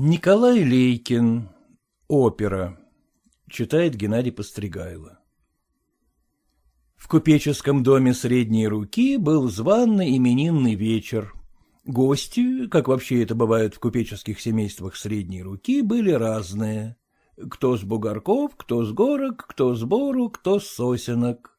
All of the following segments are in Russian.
Николай Лейкин. Опера. Читает Геннадий Постригайло. В купеческом доме средней руки был званный именинный вечер. Гости, как вообще это бывает в купеческих семействах средней руки, были разные. Кто с бугорков, кто с горок, кто с бору, кто с сосенок.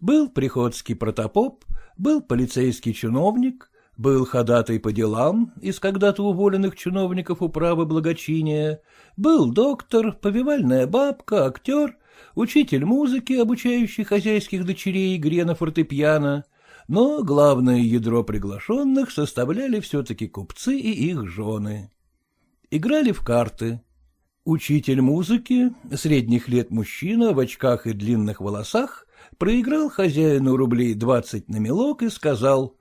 Был приходский протопоп, был полицейский чиновник, был ходатай по делам из когда-то уволенных чиновников управы благочиния, был доктор, повивальная бабка, актер, учитель музыки, обучающий хозяйских дочерей игре на фортепиано, но главное ядро приглашенных составляли все-таки купцы и их жены. Играли в карты. Учитель музыки, средних лет мужчина в очках и длинных волосах, проиграл хозяину рублей двадцать на мелок и сказал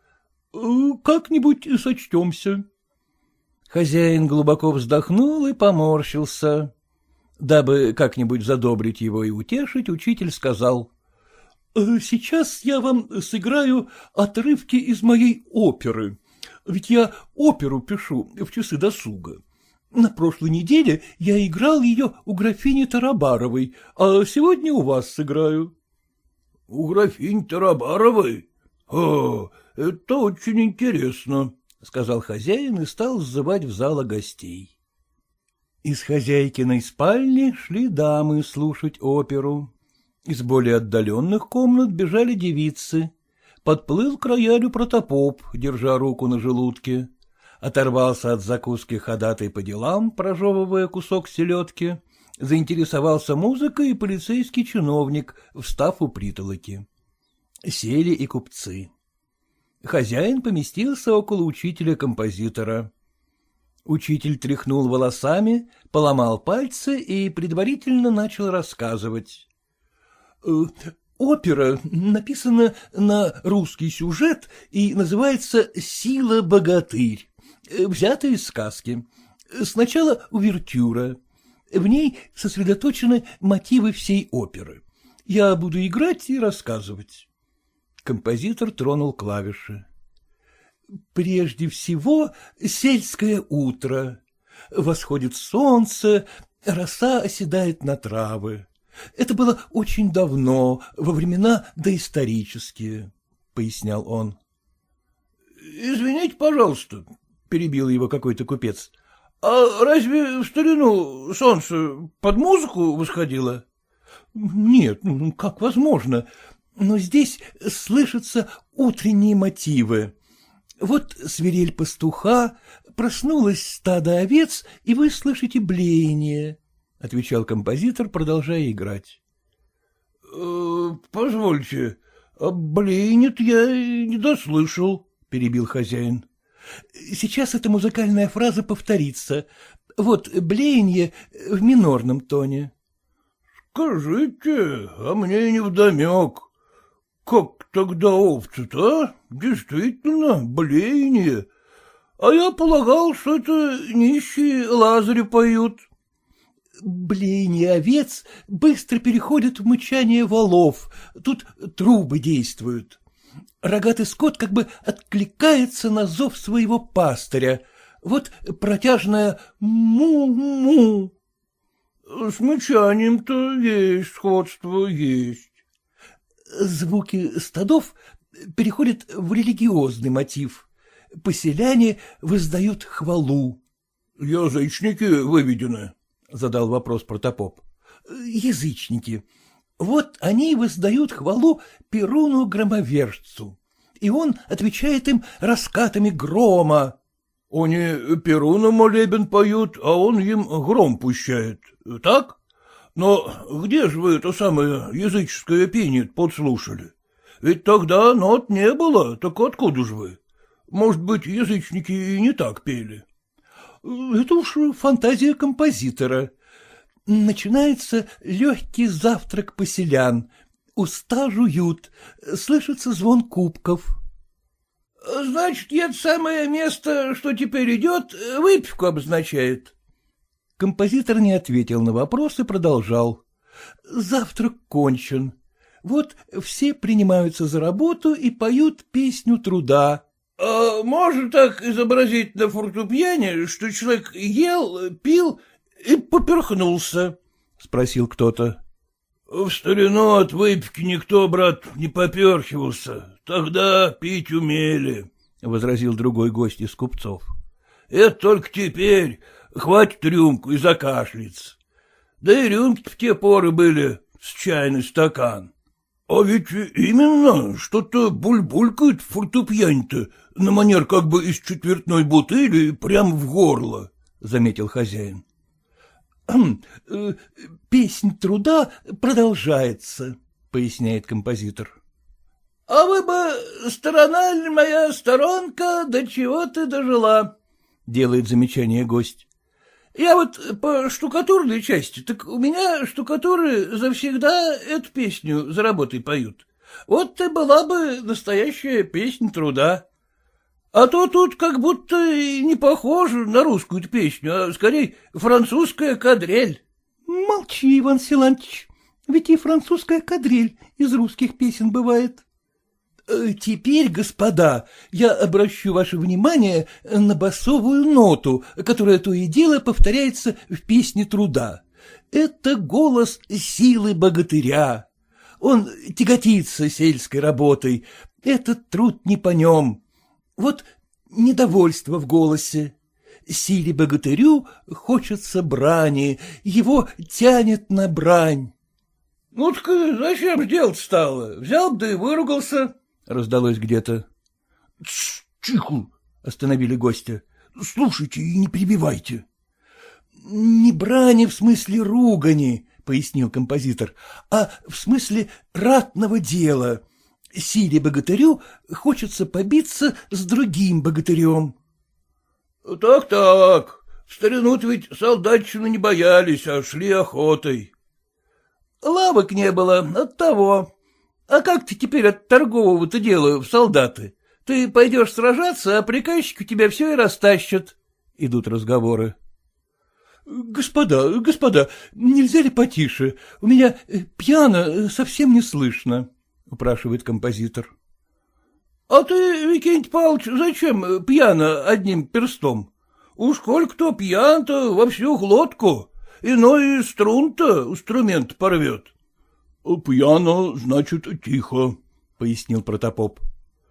Как-нибудь сочтемся. Хозяин глубоко вздохнул и поморщился. Дабы как-нибудь задобрить его и утешить, учитель сказал. «Э, — Сейчас я вам сыграю отрывки из моей оперы. Ведь я оперу пишу в часы досуга. На прошлой неделе я играл ее у графини Тарабаровой, а сегодня у вас сыграю. — У графини Тарабаровой? О, — Это очень интересно, — сказал хозяин и стал сзывать в зала гостей. Из хозяйкиной спальни шли дамы слушать оперу. Из более отдаленных комнат бежали девицы. Подплыл к роялю протопоп, держа руку на желудке. Оторвался от закуски ходатай по делам, прожевывая кусок селедки. Заинтересовался музыкой и полицейский чиновник, встав у притолоки. Сели и купцы. Хозяин поместился около учителя-композитора. Учитель тряхнул волосами, поломал пальцы и предварительно начал рассказывать. «Э, опера написана на русский сюжет и называется «Сила-богатырь», взята из сказки. Сначала увертюра. В ней сосредоточены мотивы всей оперы. Я буду играть и рассказывать. Композитор тронул клавиши. Прежде всего сельское утро. Восходит солнце, роса оседает на травы. Это было очень давно, во времена доисторические, — пояснял он. — Извините, пожалуйста, — перебил его какой-то купец. — А разве в старину солнце под музыку восходило? — Нет, ну как возможно? Но здесь слышатся утренние мотивы. Вот свирель пастуха, проснулась стадо овец, и вы слышите блеяние, — отвечал композитор, продолжая играть. «Э, — Позвольте, а блеянет я не дослышал, — перебил хозяин. — Сейчас эта музыкальная фраза повторится. Вот блеяние в минорном тоне. — Скажите, а мне не вдомек. Как тогда овцы-то, а? Действительно, блеяние. А я полагал, что это нищие лазари поют. Блеяние овец быстро переходит в мычание валов. Тут трубы действуют. Рогатый скот как бы откликается на зов своего пастыря. Вот протяжное «му-му». С мычанием-то есть сходство, есть звуки стадов переходят в религиозный мотив. Поселяне воздают хвалу. — Язычники выведены? — задал вопрос протопоп. — Язычники. Вот они воздают хвалу Перуну-громовержцу, и он отвечает им раскатами грома. — Они Перуну молебен поют, а он им гром пущает, так? Но где же вы это самое языческое пение подслушали? Ведь тогда нот не было, так откуда же вы? Может быть, язычники и не так пели? Это уж фантазия композитора. Начинается легкий завтрак поселян. Уста жуют, слышится звон кубков. — Значит, это самое место, что теперь идет, выпивку обозначает. Композитор не ответил на вопрос и продолжал. Завтрак кончен. Вот все принимаются за работу и поют песню труда. — А можно так изобразить на фортепиане, что человек ел, пил и поперхнулся? — спросил кто-то. — В старину от выпивки никто, брат, не поперхивался. Тогда пить умели, — возразил другой гость из купцов. — Это только теперь. Хватит рюмку и закашляется. Да и рюмки в те поры были с чайный стакан. — А ведь именно что-то буль-булькает в фортепьяне-то, на манер как бы из четвертной бутыли прямо в горло, — заметил хозяин. Э, — Песнь труда продолжается, — поясняет композитор. — А вы бы, сторона ли моя сторонка, до чего ты дожила? — делает замечание гость. Я вот по штукатурной части, так у меня штукатуры завсегда эту песню за работой поют. Вот ты была бы настоящая песня труда. А то тут как будто не похоже на русскую песню, а скорее французская кадрель. — Молчи, Иван Силантьевич, ведь и французская кадрель из русских песен бывает. Э, теперь, господа, я обращу ваше внимание на басовую ноту, которая то и дело повторяется в песне труда. Это голос силы богатыря. Он тяготится сельской работой, этот труд не по нем. Вот недовольство в голосе. Силе богатырю хочется брани, его тянет на брань. — Ну так зачем делать стало? Взял бы да и выругался, — раздалось где-то. — Тихо! — остановили гостя. — Слушайте и не перебивайте. — Не брани в смысле ругани, — пояснил композитор, — а в смысле ратного дела. Силе богатырю хочется побиться с другим богатырем. Так — Так-так, в старину ведь солдатчину не боялись, а шли охотой. — Лавок не было, от того. А как ты теперь от торгового-то дела в солдаты? Ты пойдешь сражаться, а приказчик у тебя все и растащат. Идут разговоры. — Господа, господа, нельзя ли потише? У меня э, пьяно, э, совсем не слышно, — упрашивает композитор. — А ты, Викентий Павлович, зачем э, пьяно одним перстом? Уж коль кто пьян-то во всю глотку, иной струн-то инструмент порвет. — Пьяно, значит, тихо, — пояснил протопоп.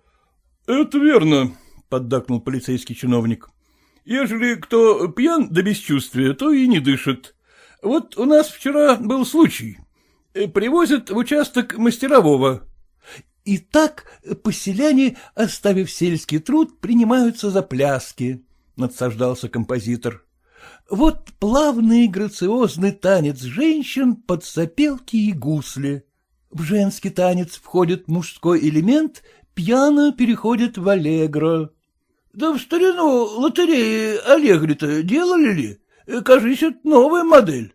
— Это верно, — поддакнул полицейский чиновник. — Ежели кто пьян до бесчувствия, то и не дышит. Вот у нас вчера был случай. Привозят в участок мастерового. И так поселяне, оставив сельский труд, принимаются за пляски, — надсаждался композитор. Вот плавный грациозный танец женщин под сопелки и гусли. В женский танец входит мужской элемент, пьяно переходит в аллегро. — Да в старину лотереи аллегри-то делали ли? Кажись, это новая модель.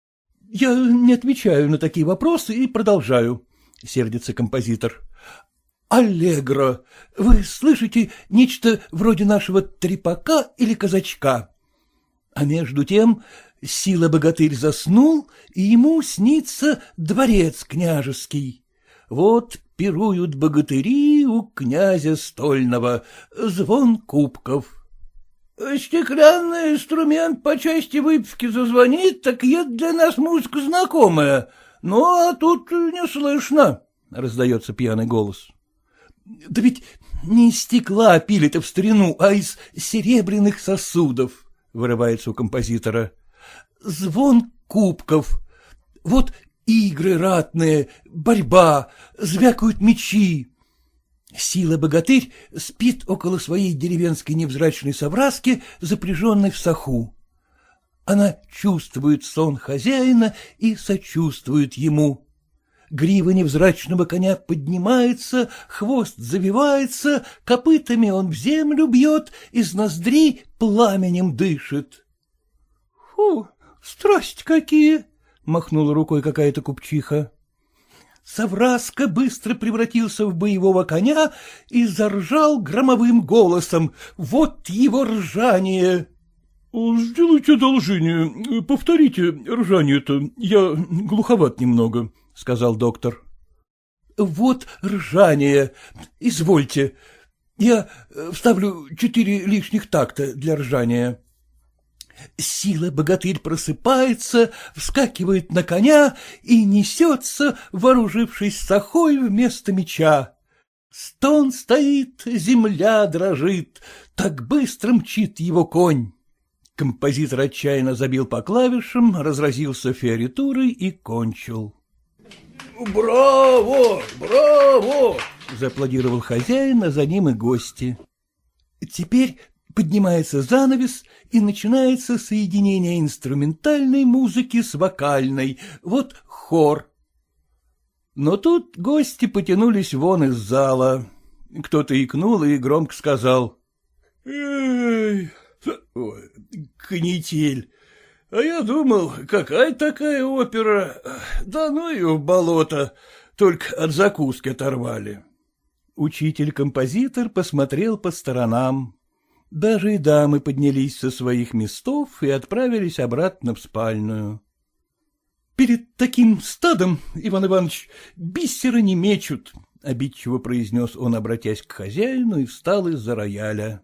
— Я не отвечаю на такие вопросы и продолжаю, — сердится композитор. — Аллегро. Вы слышите нечто вроде нашего трепака или казачка? А между тем сила-богатырь заснул, и ему снится дворец княжеский. Вот пируют богатыри у князя стольного, звон кубков. Стеклянный инструмент по части выпивки зазвонит, так это для нас музыка знакомая, ну, а тут не слышно, — раздается пьяный голос. — Да ведь не из стекла пили-то в старину, а из серебряных сосудов. — вырывается у композитора. — Звон кубков. Вот игры ратные, борьба, звякают мечи. Сила-богатырь спит около своей деревенской невзрачной совраски, запряженной в саху. Она чувствует сон хозяина и сочувствует ему. Грива невзрачного коня поднимается, хвост завивается, копытами он в землю бьет, из ноздрей пламенем дышит. — Фу, страсть какие! — махнула рукой какая-то купчиха. Савраска быстро превратился в боевого коня и заржал громовым голосом. Вот его ржание! — Сделайте одолжение, повторите ржание-то, я глуховат немного, — сказал доктор. — Вот ржание. Извольте. Я вставлю четыре лишних такта для ржания. Сила богатырь просыпается, вскакивает на коня и несется, вооружившись сахой вместо меча. Стон стоит, земля дрожит, так быстро мчит его конь. Композитор отчаянно забил по клавишам, разразился фиоритурой и кончил. «Браво! Браво!» — зааплодировал хозяин, а за ним и гости. Теперь поднимается занавес, и начинается соединение инструментальной музыки с вокальной. Вот хор. Но тут гости потянулись вон из зала. Кто-то икнул и громко сказал. — Эй, канитель, а я думал, какая такая опера, да ну ее в болото, только от закуски оторвали. Учитель-композитор посмотрел по сторонам. Даже и дамы поднялись со своих местов и отправились обратно в спальную. — Перед таким стадом, Иван Иванович, бисера не мечут, — обидчиво произнес он, обратясь к хозяину, и встал из-за рояля.